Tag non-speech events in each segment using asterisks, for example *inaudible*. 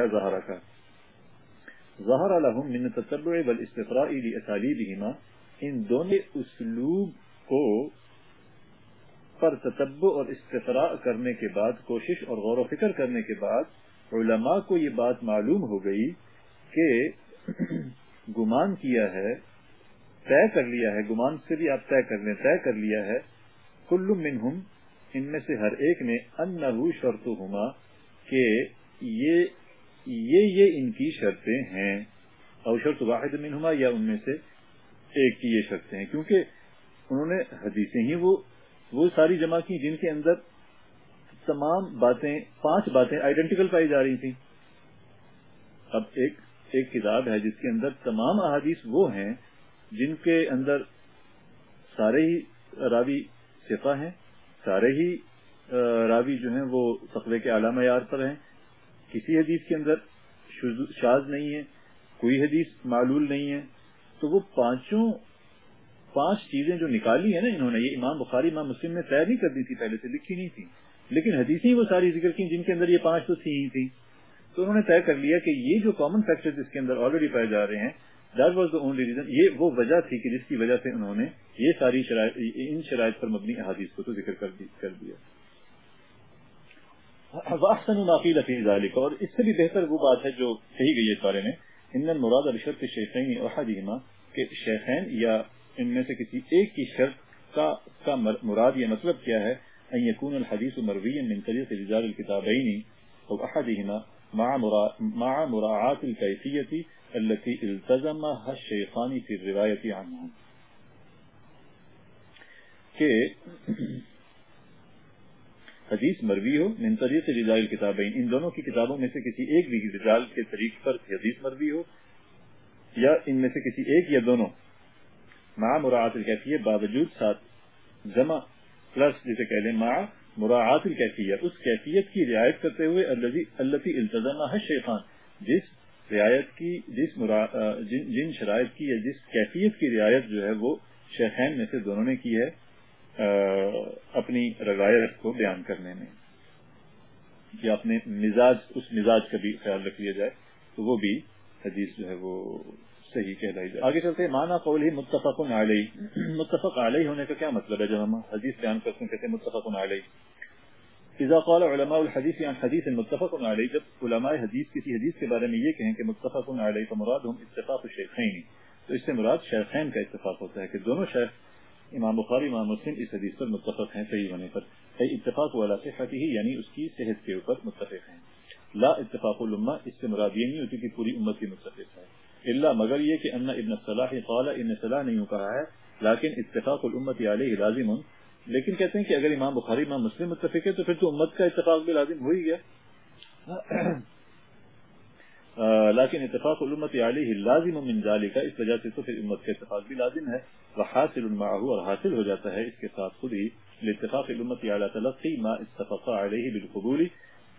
ہے زہرا کا۔ ظہر لهم من التتبع والاستقراء لاساليبهما ان دونوں اسلوب کو پر تتبع اور استقراء کرنے کے بعد، کوشش اور غور و فکر کرنے کے بعد، علماء کو یہ بات معلوم ہو گئی کہ *clears throat* گمان کیا ہے، طے کر لیا ہے۔ گمان سے بھی آپ طے کر لیں، طے کر لیا ہے۔ کل منہم، ان میں سے ہر ایک نے، انہو شرطہما، کہ یہ یہ یہ ان کی شرطیں ہیں اور شرط واحد منہما یا ان میں سے ایک کی یہ شرطیں ہیں؟ کیونکہ انہوں نے حدیثیں ہی وہ وہ ساری جمع کی جن کے اندر تمام باتیں، پانچ باتیں آئیڈینٹیکل پائی جا رہی تھی اب ایک ایک کتاب ہے جس کے اندر تمام احادیث وہ ہیں جن کے اندر سارے ہی راوی صفا ہیں، سارے ہی راوی جو ہیں وہ تقوی کے اعلی معیار پر ہیں۔ کسی حدیث کے اندر شاز نہیں ہے، کوئی حدیث معلول نہیں ہے، تو وہ پانچوں، پانچ چیزیں جو نکالی ہیں نا انہوں نے، یہ امام بخاری، امام مسلم نے طے نہیں کر دی تھی، پہلے سے لکھی نہیں تھی۔ لیکن حدیثیں وہ ساری ذکر کی جن کے اندر یہ پانچ تو تھی ہی تھی تو انہوں نے طے کر لیا کہ یہ جو کامن فیکٹر اس کے اندر آلریڈی پائے جا رہے ہیں that was the only reason یہ وہ وجہ تھی کہ جس کی وجہ سے انہوں نے یہ ساری شرائط، ان شرائط پر مبنی احادیث کو تو ذکر کر دیا۔ ذلك۔ اور اس سے بھی بہتر وہ بات ہے جو کہی گئی ہے سارے نے ان مراد الشرط شیخین احدہما کہ شیخین یا ان میں سے کسی ایک کی شرط کا کا مراد یا مطلب کیا ہے ان يكون الحديث مرويا من طريق رجال الكتابين او احدهما مع مع مراعاة الكيفية التي التزمها الشيخان في الرواية عنهم کہ حدیث مروی ہو، من طریق رجال الكتابین ان دونوں کی کتابوں میں سے کسی ایک بھی رجال کے طریق پر حدیث مروی ہو، یا ان میں سے کسی ایک یا دونوں۔ مع مراعات الکیفیت باوجود ساتھ جمع پلس جسے کہہ لیں مع مراعات الکیفیت اس کیفیت کی رعایت کرتے ہوئے اللہ التظام ہے شیخان۔ جس رعایت کی، جس جن شرائط کی یا جس کیفیت کی رعایت جو ہے وہ شیخین میں سے دونوں نے کی ہے۔ اپنی روایت کو بیان کرنے میں یا اپنے مزاج، اس مزاج کا بھی خیال رکھ لیا جائے تو وہ بھی حدیث جو ہے وہ صحیح کہلائی جائے۔ آگے چلتے مانا قول ہی متفق علیہ۔ متفق علیہ ہونے کا کیا مطلب ہے؟ جب ہم حدیث بیان کرتے ہیں، کہتے ہیں متفق علیہ۔ اذا قال علماء الحديث عن حديث متفق عليه جب علماء حدیث کسی حدیث کے بارے میں یہ کہیں کہ متفق علیہ تو مراد ہم اتفاق الشیخین تو اس سے مراد شیخین کا اتفاق ہوتا ہے کہ دونوں شیخ امام بخاری، امام مسلم اس حدیث پر متفق ہیں، صحیح ہونے پر۔ اتفاق والا صحت ہی یعنی اس کی صحت کے اوپر متفق ہیں۔ لا اتفاق الامہ، اس سے مراد یہ نہیں ہوتی کہ پوری امت کی متفق ہے۔ اللہ مگر یہ کہ ان ابن صلاح قال، ان صلاح نہیں کہا ہے، لیکن اتفاق الامت علیہ لازم۔ لیکن کہتے ہیں کہ اگر امام بخاری، امام مسلم متفق ہے تو پھر تو امت کا اتفاق بھی لازم ہو ہی گیا۔ لیکن اتفاق الامت علیہ لازم من ذالک، اس وجہ سے تو پھر امت کا اتفاق بھی لازم ہے، وحاصل معه، اور حاصل ہو جاتا ہے اس کے ساتھ خود ہی، لاتفاق الامت علی تلقی ما اتفق علیہ بالقبول،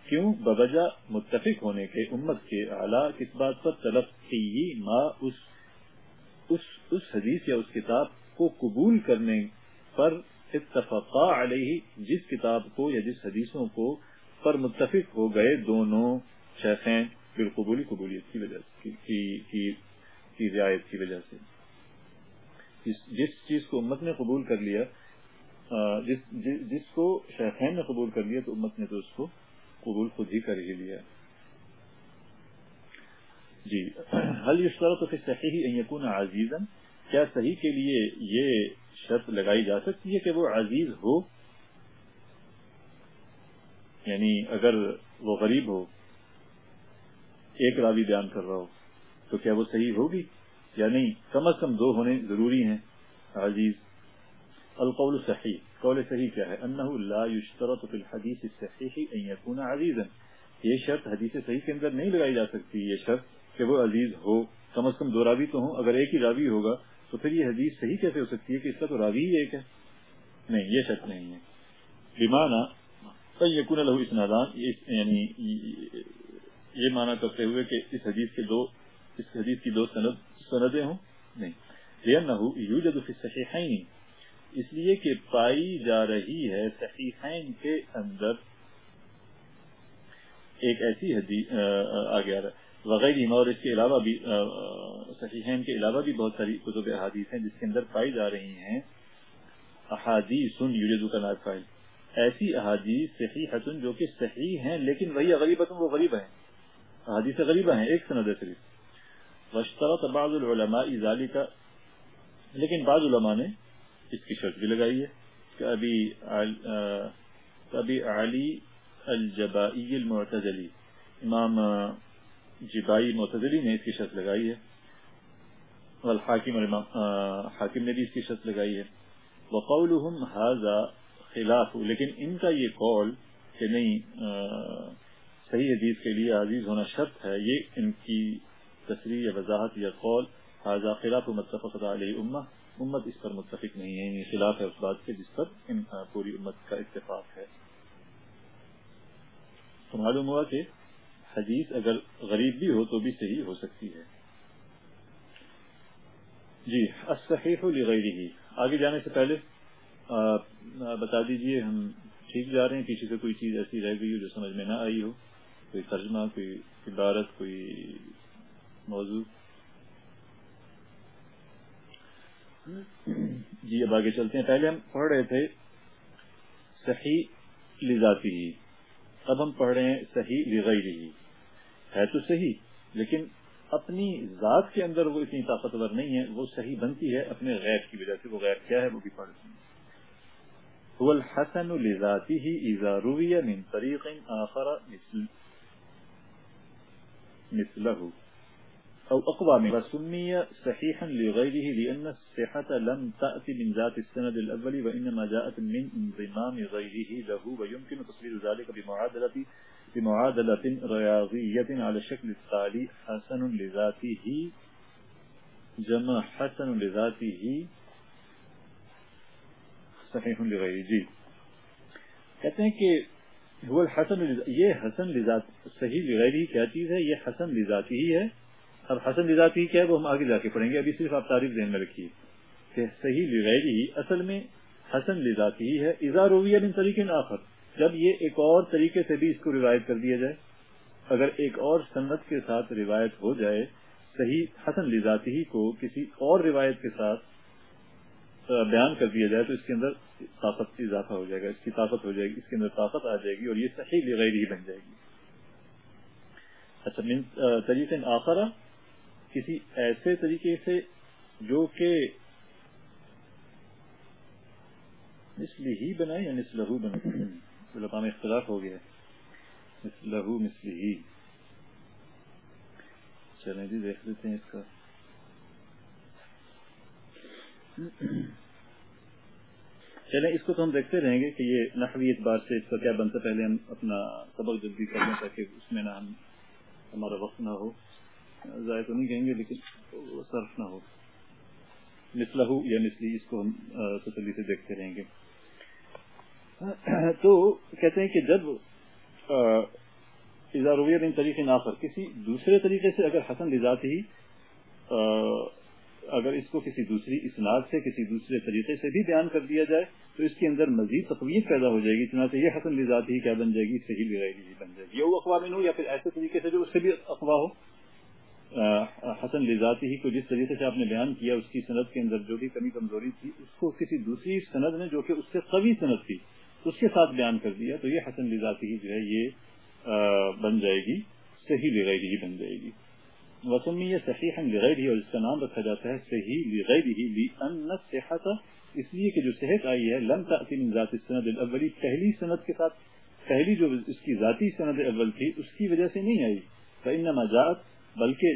کیوں؟ بوجہ متفق ہونے کے امت کے اعلیٰ کس بات پر؟ تلقی ما، اس اس اس حدیث یا اس کتاب کو قبول کرنے پر اتفقا علیہ، جس کتاب کو یا جس حدیثوں کو پر متفق ہو گئے دونوں شیخین بالقبولی قبولیت کی وجہ کی, کی, کی رعایت کی وجہ سے۔ جس چیز کو امت نے قبول کر لیا جس جس کو شیخین نے قبول کر لیا تو امت نے تو اس کو قبول خود ہی کر ہی لیا۔ جی حل یشترط فی صحیح ان یکون عزیزا کیا صحیح کے لیے یہ شرط لگائی جا سکتی ہے کہ وہ عزیز ہو؟ یعنی اگر وہ غریب ہو ایک راوی بیان کر رہا ہو تو کیا وہ صحیح ہوگی یا نہیں؟ کم از کم دو ہونے ضروری ہیں۔ عزیز، القول صحیح۔ قول صحیح کیا ہے؟ انه لا يشترط في الحديث الصحيح ان يكون عزيزا یہ شرط حدیث صحیح کے اندر نہیں لگائی جا سکتی۔ یہ شرط کہ وہ عزیز ہو۔ کم از کم دو راوی تو ہوں۔ اگر ایک ہی راوی ہوگا تو پھر یہ حدیث صحیح کیسے ہو سکتی ہے کہ اس کا تو راوی ہی ایک ہے؟ نہیں، یہ شرط نہیں ہے۔ بیمانا یقون له اسنادان یعنی یہ مانا کرتے ہوئے کہ اس حدیث کے دو اس حدیث کی دو سند سندیں ہوں؟ نہیں. لأنه يوجد في الصحيحين اس لیے کہ پائی جا رہی ہے صحیحین کے اندر. ایک ایسی حدیث آگے وغیرہ اور اس کے علاوہ بھی صحیحین کے علاوہ بھی بہت ساری کتب احادیث ہیں جس کے اندر پائی جا رہی ہیں. احادیث یوجد کا نائب فائل ایسی احادیث صحیح حسن جو کہ صحیح ہیں، لیکن وہی غریبت وہ غریب ہیں. احادیث غریبہ ہیں، ایک سند صرف۔ وشترط بعض العلماء ذالک لیکن بعض علماء نے اس کی شرط بھی لگائی ہے کہ ابھی ابھی علی الجبائی المعتزلی، امام جبائی معتزلی نے اس کی شرط لگائی ہے۔ والحاکم حاکم نے بھی اس کی شرط لگائی ہے۔ وقولهم هذا خلاف، لیکن ان کا یہ قول کہ نہیں صحیح حدیث کے لیے عزیز ہونا شرط ہے، یہ ان کی تصریح یا وضاحت یا قول، هذا خلاف متفق علیہ امہ امت اس پر متفق نہیں ہے یعنی خلاف ہے اس بات کے جس پر ان پوری امت کا اتفاق ہے۔ تو معلوم ہوا کہ حدیث اگر غریب بھی ہو تو بھی صحیح ہو سکتی ہے۔ جی الصحیح لغیرہ۔ آگے جانے سے پہلے بتا دیجیے، ہم ٹھیک جا رہے ہیں، پیچھے سے کوئی چیز ایسی رہ گئی ہو جو سمجھ میں نہ آئی ہو۔ کوئی ترجمہ، کوئی عبارت، کوئی موضوع؟ جی اب آگے چلتے ہیں۔ پہلے ہم پڑھ رہے تھے صحیح لذاتی ہی۔ اب ہم پڑھ رہے ہیں صحیح لغیری ہی۔ ہے تو صحیح، لیکن اپنی ذات کے اندر وہ اتنی طاقتور نہیں ہے، وہ صحیح بنتی ہے اپنے غیر کی وجہ سے۔ وہ غیر کیا ہے؟ وہ بھی پڑھ ہیں هو الحسن لذاته اذا من طریق آخر مثل۔ مثله. أو أقوام وسمي صحيحا لغيره لأن الصحة لم تأتي من ذات السند الأول وإنما جاءت من انضمام غيره له ويمكن تصوير ذلك بمعادلة بمعادلة رياضية على الشكل التالي حسن لذاته جمع حسن لذاته صحیح لغیره جی کہتے ہیں کہ هو الحسن یہ حسن لذات صحیح لغیری کیا چیز ہے؟ یہ حسن لذاتی ہی ہے۔ اب حسن لذاتی کیا ہے؟ وہ ہم آگے جا کے پڑھیں گے۔ ابھی صرف آپ تعریف ذہن میں رکھیے کہ صحیح لغیری اصل میں حسن لذاتی ہی ہے۔ اظہار رویہ من طریقے آخر، جب یہ ایک اور طریقے سے بھی اس کو روایت کر دیا جائے، اگر ایک اور سنت کے ساتھ روایت ہو جائے، صحیح حسن لذاتی ہی کو کسی اور روایت کے ساتھ بیان کر دیا جائے تو اس کے اندر طاقت اضافہ ہو جائے گا، اس کی طاقت ہو جائے گی، اس کے اندر طاقت آ جائے گی اور یہ صحیح لغیری ہی بن جائے گی۔ اچھا من طریقے آخرہ، کسی ایسے طریقے سے جو کہ مسلی ہی بنائے یعنی یا مسلح بنائے۔ میں اختلاف ہو گیا مسلح مسلی ہی۔ چلیں جی دیکھ لیتے ہیں اس کا۔ چلیں، اس کو تو ہم دیکھتے رہیں گے کہ یہ نحوی اعتبار سے اس کا کیا بنتا پہلے ہم اپنا سبق جلدی کر لیں تاکہ اس میں نہ ہم ہمارا وقت نہ ہو۔ ضائع تو نہیں کہیں گے، لیکن صرف نہ ہو۔ مسلح یا مسلی اس کو ہم تسلی سے دیکھتے رہیں گے۔ تو کہتے ہیں کہ جب اظہارویہ بن طریقے نافر کسی دوسرے طریقے سے اگر حسن لذات ہی اگر اس کو کسی دوسری اسناد سے کسی دوسرے طریقے سے بھی بیان کر دیا جائے تو اس کے اندر مزید تقویت پیدا ہو جائے گی چنانچہ یہ حسن لذات ہی کیا بن جائے گی صحیح لگائی بن جائے گی۔ یہ اخوا میں ہو یا پھر ایسے طریقے سے جو اس سے بھی افواہ ہو؟ حسن لذاتی ہی کو جس طریقے سے آپ نے بیان کیا اس کی صنعت کے اندر جو بھی کمی کمزوری تھی اس کو کسی دوسری صنعت نے جو کہ اس سے قوی صنعت تھی اس کے ساتھ بیان کر دیا تو یہ حسن لذاتی ہی جو ہے یہ بن جائے گی صحیح لغیر ہی بن جائے گی۔ وسمی یہ صحیح لغیر ہی اور اس کا نام رکھا جاتا ہے صحیح لغیر ہی صحت اس لیے کہ جو صحت آئی ہے، لم تأتی من ذات السند الاولی پہلی صنعت کے ساتھ، پہلی جو اس کی ذاتی سند اول تھی، اس کی وجہ سے نہیں آئی۔ فإنما جاءت، بلکہ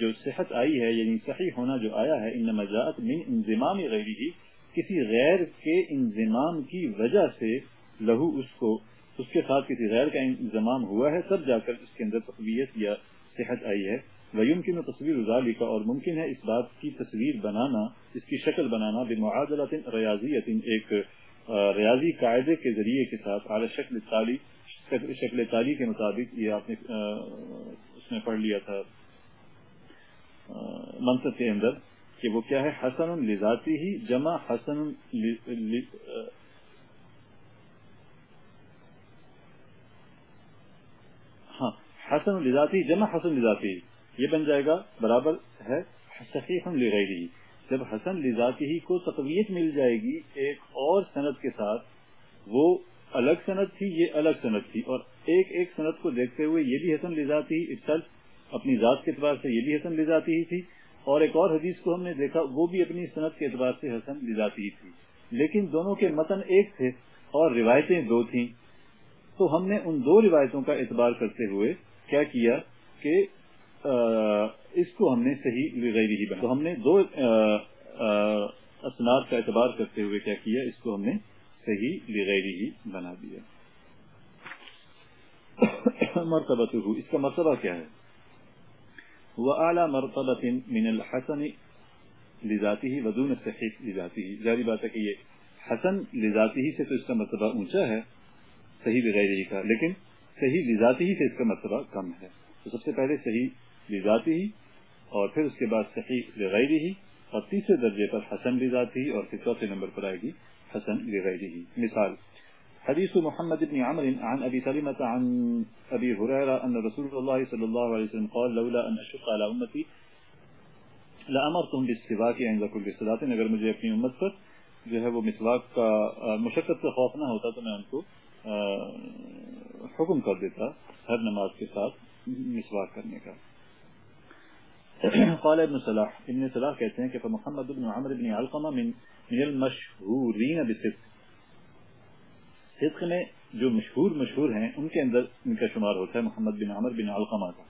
جو صحت آئی ہے یعنی صحیح ہونا جو آیا ہے ان مجاعت من انضمام غیری ہی کسی غیر کے انضمام کی وجہ سے لہو اس کو، اس کے ساتھ کسی غیر کا انضمام ہوا ہے، تب جا کر اس کے اندر تقویت یا صحت آئی ہے۔ وہ یمکن تصویر ازالی کا اور ممکن ہے اس بات کی تصویر بنانا، اس کی شکل بنانا بے معادلت ریاضی ایک ریاضی قاعدے کے ذریعے کے ساتھ، اعلی شکل تالی شکل تالی کے مطابق یہ آپ نے اس میں پڑھ لیا تھا منصب کے اندر کہ وہ کیا ہے؟ حسن لذاتی ہی جمع، حسن ہاں حسن لذاتی جمع، حسن لذاتی یہ بن جائے گا، برابر ہے صحیح لغیری۔ جب حسن لذاتی ہی کو تقویت مل جائے گی ایک اور سند کے ساتھ، وہ الگ سند تھی، یہ الگ سند تھی۔ اور ایک ایک سند کو دیکھتے ہوئے یہ بھی حسن لذاتی اپنی ذات کے اعتبار سے یہ بھی حسن لذاتی ہی تھی۔ اور ایک اور حدیث کو ہم نے دیکھا، وہ بھی اپنی صنعت کے اعتبار سے حسن لذاتی ہی تھی۔ لیکن دونوں کے متن ایک تھے اور روایتیں دو تھیں۔ تو ہم نے ان دو روایتوں کا اعتبار کرتے ہوئے کیا کیا کہ اس کو ہم نے صحیح لغیری ہی بنا۔ تو ہم نے دو اسناد کا اعتبار کرتے ہوئے کیا کیا، اس کو ہم نے صحیح لغیری ہی بنا دیا۔ مرتبہ اس کا مرتبہ کیا ہے؟ وہ اعلیٰ مرتبہ من الحسن لذاتی ہی ودون صحیح لذاتی ہی ظاہری بات ہے کہ یہ حسن لذاتی ہی سے تو اس کا مرتبہ اونچا ہے، صحیح بغیر ہی کا لیکن صحیح لذاتی ہی سے اس کا مرتبہ کم ہے۔ تو سب سے پہلے صحیح لذاتی ہی اور پھر اس کے بعد صحیح بغیر ہی اور تیسرے درجے پر حسن لذاتی ہی اور پھر چوتھے نمبر پر آئے گی حسن بغیر ہی۔ مثال حديث محمد بن عمر عن أبي سلمة عن أبي هريرة أن رسول الله صلى الله عليه وسلم قال، لولا أن أشق على أمتي لأمرتهم بالسواك عند كل صلاة اگر مجھے اپنی امت پر جو ہے وہ مسواک کا مشقت سے خوف نہ ہوتا تو میں ان کو حکم کر دیتا ہر نماز کے ساتھ۔ مسواک کرنے کا۔ قال ابن صلاح ابن صلاح کہتے ہیں کہ محمد بن عمر بن علقمہ من من المشهورين بالصدق صدق میں جو مشہور مشہور ہیں، ان کے اندر ان کا شمار ہوتا ہے محمد بن عمر بن علقمہ کا۔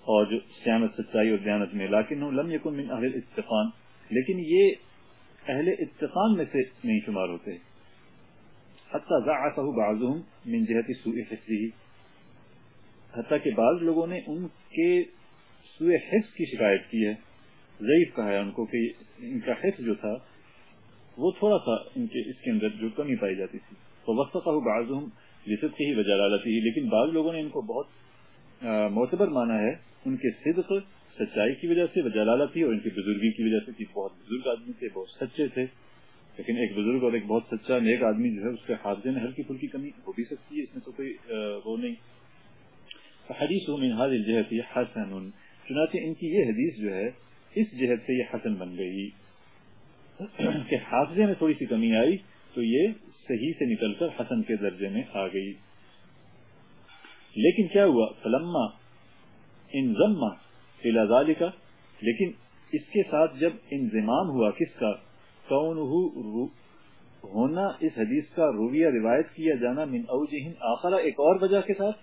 اور جو سیامت سچائی اور دیانت میں، لیکن لم یکن من اہل اتفان لیکن یہ اہل اتفان میں سے نہیں شمار ہوتے۔ بعضهم من جہت سوء حفظی حتی کہ بعض لوگوں نے ان کے سوء حفظ کی شکایت کی ہے، ضعیف کہا ہے ان کو کہ ان کا حفظ جو تھا، وہ تھوڑا سا ان کے، اس کے اندر جو کمی پائی جاتی تھی۔ تو وقت کا بعض جسد ہی وجہ ڈالتی لیکن بعض لوگوں نے ان کو بہت معتبر مانا ہے۔ ان کے صدق سچائی کی وجہ سے وجہ تھی اور ان کی بزرگی کی وجہ سے۔ تھی بہت بزرگ آدمی تھے، بہت سچے تھے۔ لیکن ایک بزرگ اور ایک بہت سچا نیک آدمی جو ہے، اس کے حافظے میں ہلکی پھلکی کمی ہو بھی سکتی ہے، اس میں تو کوئی وہ نہیں۔ حدیث من هذه الجهة حسن۔ چنانچہ ان کی یہ حدیث جو ہے، اس جہت سے یہ حسن بن گئی کہ حافظے میں تھوڑی سی کمی آئی تو یہ صحیح سے نکل کر حسن کے درجے میں آ گئی۔ لیکن کیا ہوا؟ فلما ان ضمہ کا لیکن اس کے ساتھ جب انضمام ہوا، کس کا؟ کون ہونا اس حدیث کا رویہ روایت کیا جانا من اوجہن آخرہ ایک اور وجہ کے ساتھ۔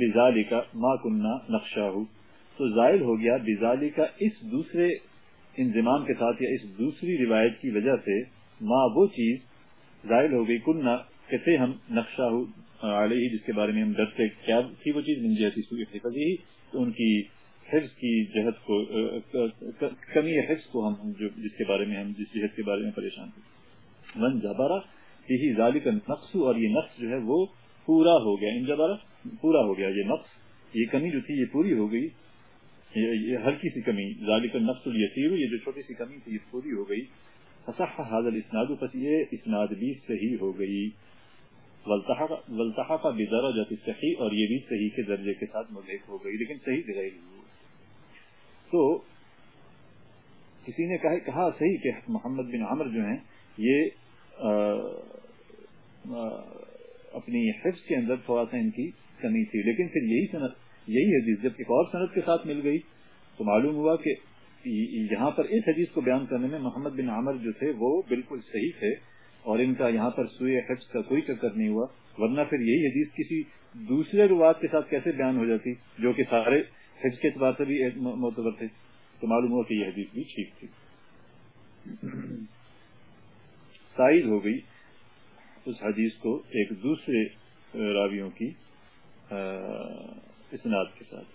بزالی کا ما کننا نقشہ ہو تو زائل ہو گیا بزالی کا اس دوسرے انضمام کے ساتھ یا اس دوسری روایت کی وجہ سے ماں وہ چیز ظاہر ہو گئی کنہ کیسے ہم نقشہ علیہ جس کے بارے میں ہم ڈرتے کیا تھی وہ چیز؟ من جہتی ہی تو ان کی حفظ کی جہت کو کمی حفظ کو ہم جو، جس کے بارے میں ہم، جس جہت کے بارے میں پریشان تھے۔ من جبارہ یہی ظالی کا نقص اور یہ نقص جو ہے وہ پورا ہو گیا۔ ان جبارہ پورا ہو گیا۔ یہ نقص، یہ کمی جو تھی، یہ پوری ہو گئی۔ یہ ہلکی سی کمی، ذالک النفس الیسیر، یہ جو چھوٹی سی کمی تھی، یہ پوری ہو گئی۔ فصح هذا الاسناد، پس یہ اسناد بھی صحیح ہو گئی۔ والتحق بدرجہ صحیح اور یہ بھی صحیح کے درجے کے ساتھ ملحق ہو گئی، لیکن صحیح غیر تو کسی نے کہا, کہا صحیح کہ محمد بن عمر جو ہیں یہ آ, آ, اپنی حفظ کے اندر تھوڑا سا ان کی کمی تھی۔ لیکن پھر یہی صنعت یہی حدیث جب ایک اور صنعت کے ساتھ مل گئی تو معلوم ہوا کہ یہاں پر اس حدیث کو بیان کرنے میں محمد بن عامر جو تھے وہ بالکل صحیح تھے اور ان کا یہاں پر سوئے حفظ کا کوئی چکر نہیں ہوا۔ ورنہ پھر یہی حدیث کسی دوسرے روایت کے ساتھ کیسے بیان ہو جاتی جو کہ سارے حفظ کے اعتبار سے بھی معتبر تھے تو معلوم ہوا کہ یہ حدیث بھی ٹھیک تھی۔ تائید ہو گئی اس حدیث کو ایک دوسرے راویوں کی اسناد کے ساتھ۔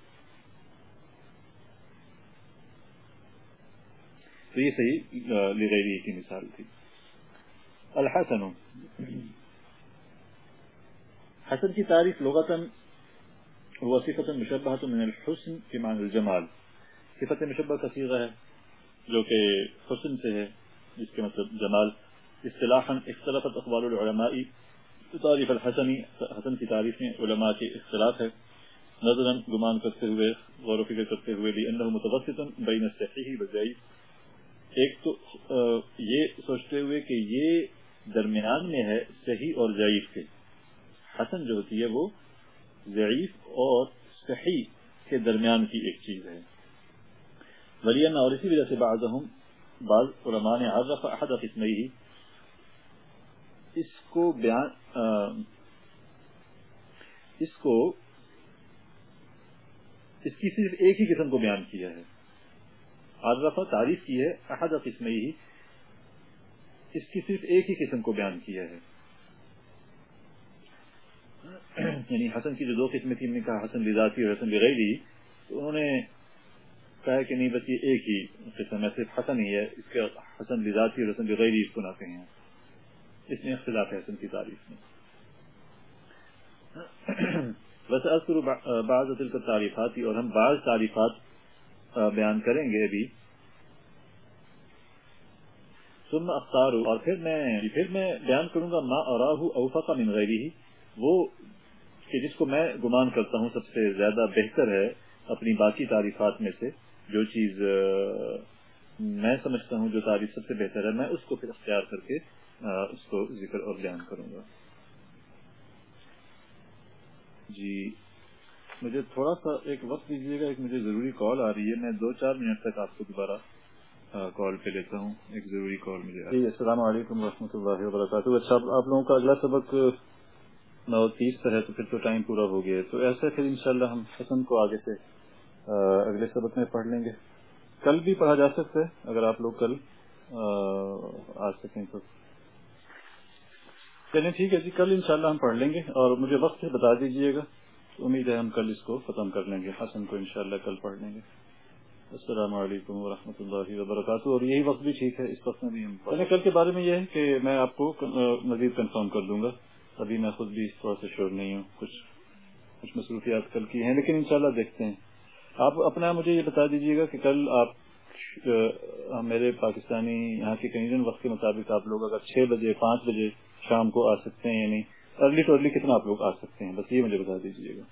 تو یہ صحیح لغیری کی مثال تھی۔ الحسن۔ حسن کی تعریف لغتاً وہ صفت مشبہ من الحسن کی مان الجمال. صفت مشبہ کا سیغہ ہے، جو کہ حسن سے ہے، جس کے مطلب جمال. اصطلاحا اختلفت اخبار العلماء تعریف الحسنی حسن کی تعریف میں علماء کے اختلاف ہے. نظرا گمان کرتے ہوئے، غور و فکر کرتے ہوئے لئنه متوسط بین الصحیح والضعیف ایک تو یہ سوچتے ہوئے کہ یہ درمیان میں ہے، صحیح اور ضعیف کے. حسن جو ہوتی ہے، وہ ضعیف اور صحیح کے درمیان کی ایک چیز ہے۔ ولینا اور اسی وجہ سے بعضهم بعض علماء نے عرف احد قسمئی اس کو بیان اس کو، اس کی صرف ایک ہی قسم کو بیان کیا ہے۔ عرفہ تعریف کی ہے احد قسمئی اس کی صرف ایک ہی قسم کو بیان کیا ہے۔ *clears throat* یعنی حسن کی جو دو قسمیں تھی نے کہا حسن بذاتی اور حسن بغیری تو انہوں نے کہا کہ نہیں، بس یہ ایک ہی قسم ہے، صرف حسن ہی ہے، اس کے حسن بذاتی اور حسن بغیری اس کو نہ کہیں اس میں اختلاف ہے حسن کی تعریف میں۔ *clears throat* بس اثر بعض تلک تعریفات اور ہم بعض تعریفات بیان کریں گے ابھی۔ ثم اختار اور پھر میں پھر میں بیان کروں گا ما اراہ اوفق من غیری وہ کہ جس کو میں گمان کرتا ہوں سب سے زیادہ بہتر ہے اپنی باقی تعریفات میں سے جو چیز میں سمجھتا ہوں جو تعریف سب سے بہتر ہے، میں اس کو پھر اختیار کر کے اس کو ذکر اور بیان کروں گا۔ جی مجھے تھوڑا سا ایک وقت دیجیے گا، ایک مجھے ضروری کال آ رہی ہے۔ میں دو چار منٹ تک آپ کو دوبارہ کال پہ لیتا ہوں۔ ایک ضروری کال مجھے جی، السلام علیکم و رحمۃ اللہ وبرکاتہ۔ اچھا آپ لوگوں کا اگلا سبق نو تیس پر ہے تو پھر تو ٹائم پورا ہو گیا تو ایسے پھر انشاءاللہ ہم حسن کو آگے سے اگلے سبق میں پڑھ لیں گے۔ کل بھی پڑھا جا سکتا ہے، اگر آپ لوگ کل، آ سکیں تو۔ چلیں ٹھیک ہے جی کل انشاءاللہ ہم پڑھ لیں گے۔ اور مجھے وقت سے بتا دیجیے گا۔ امید ہے ہم کل اس کو ختم کر لیں گے۔ حسن کو انشاءاللہ کل پڑھ لیں گے۔ السلام علیکم ورحمۃ اللہ وبرکاتہ۔ اور یہی وقت بھی ٹھیک ہے، اس وقت میں بھی ہم کل کے بارے میں یہ ہے کہ میں آپ کو مزید کنفرم کر دوں گا۔ ابھی میں خود بھی تھوڑا سا شور نہیں ہوں، کچھ کچھ مصروفیات کل کی ہیں، لیکن انشاءاللہ دیکھتے ہیں۔ آپ اپنا مجھے یہ بتا دیجیے گا کہ کل آپ میرے پاکستانی یہاں کے کنیڈین وقت کے مطابق آپ لوگ اگر چھ بجے، پانچ بجے شام کو آ سکتے ہیں یعنی ارلی ٹو ارلی کتنا آپ لوگ آ سکتے ہیں، بس یہ مجھے بتا دیجیے گا۔